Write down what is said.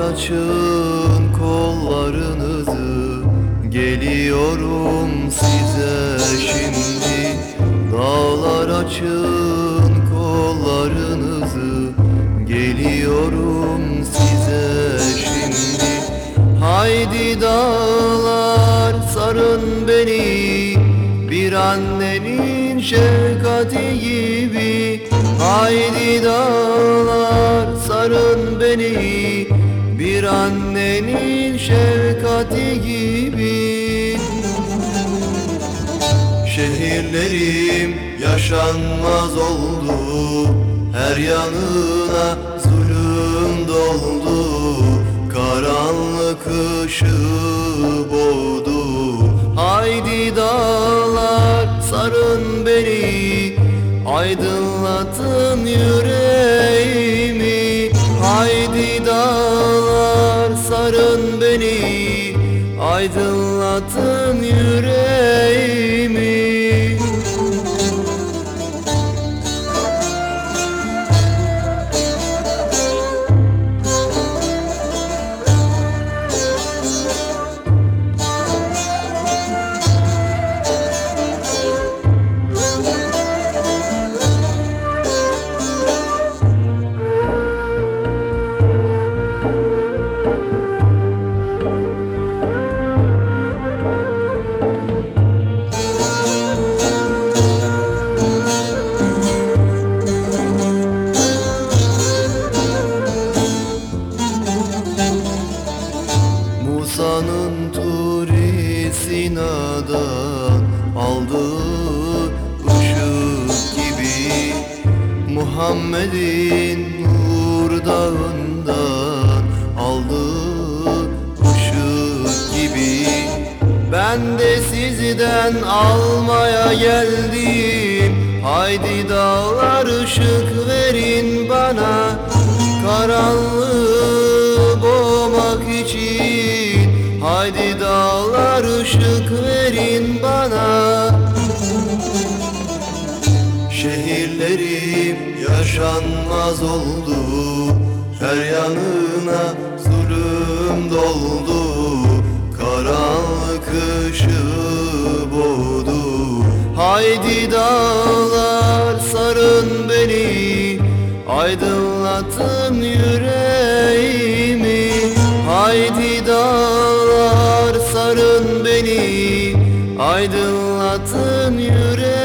açın kollarınızı. Geliyorum size şimdi. Dağlar açın kollarınızı. Geliyorum size şimdi. Haydi dağlar sarın beni. Bir annenin şefkati gibi. Haydi dağlar sarın beni annenin şefkati gibi. Şehirlerim yaşanmaz oldu Her yanına zulüm doldu. Karanlık ışığı boğdu Haydi dağlar sarın beni. Aydınlatın yüreğimi Haydi dağlar sarın beni Aydınlatın yüreğimi Sina'dan aldığı ışık gibi. Muhammed'in Nur Dağı'ndan aldığı ışık gibi. Ben de sizden almaya geldim. Haydi dağlar ışık verin bana. Karanlığı boğmak için. Haydi dağlar Yaşanmaz oldu. Her yanına zulüm doldu. Karanlık ışığı boğdu. Haydi dağlar sarın beni. Aydınlatın yüreğimi. Haydi dağlar sarın beni. Aydınlatın yüreğimi.